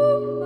Ooh.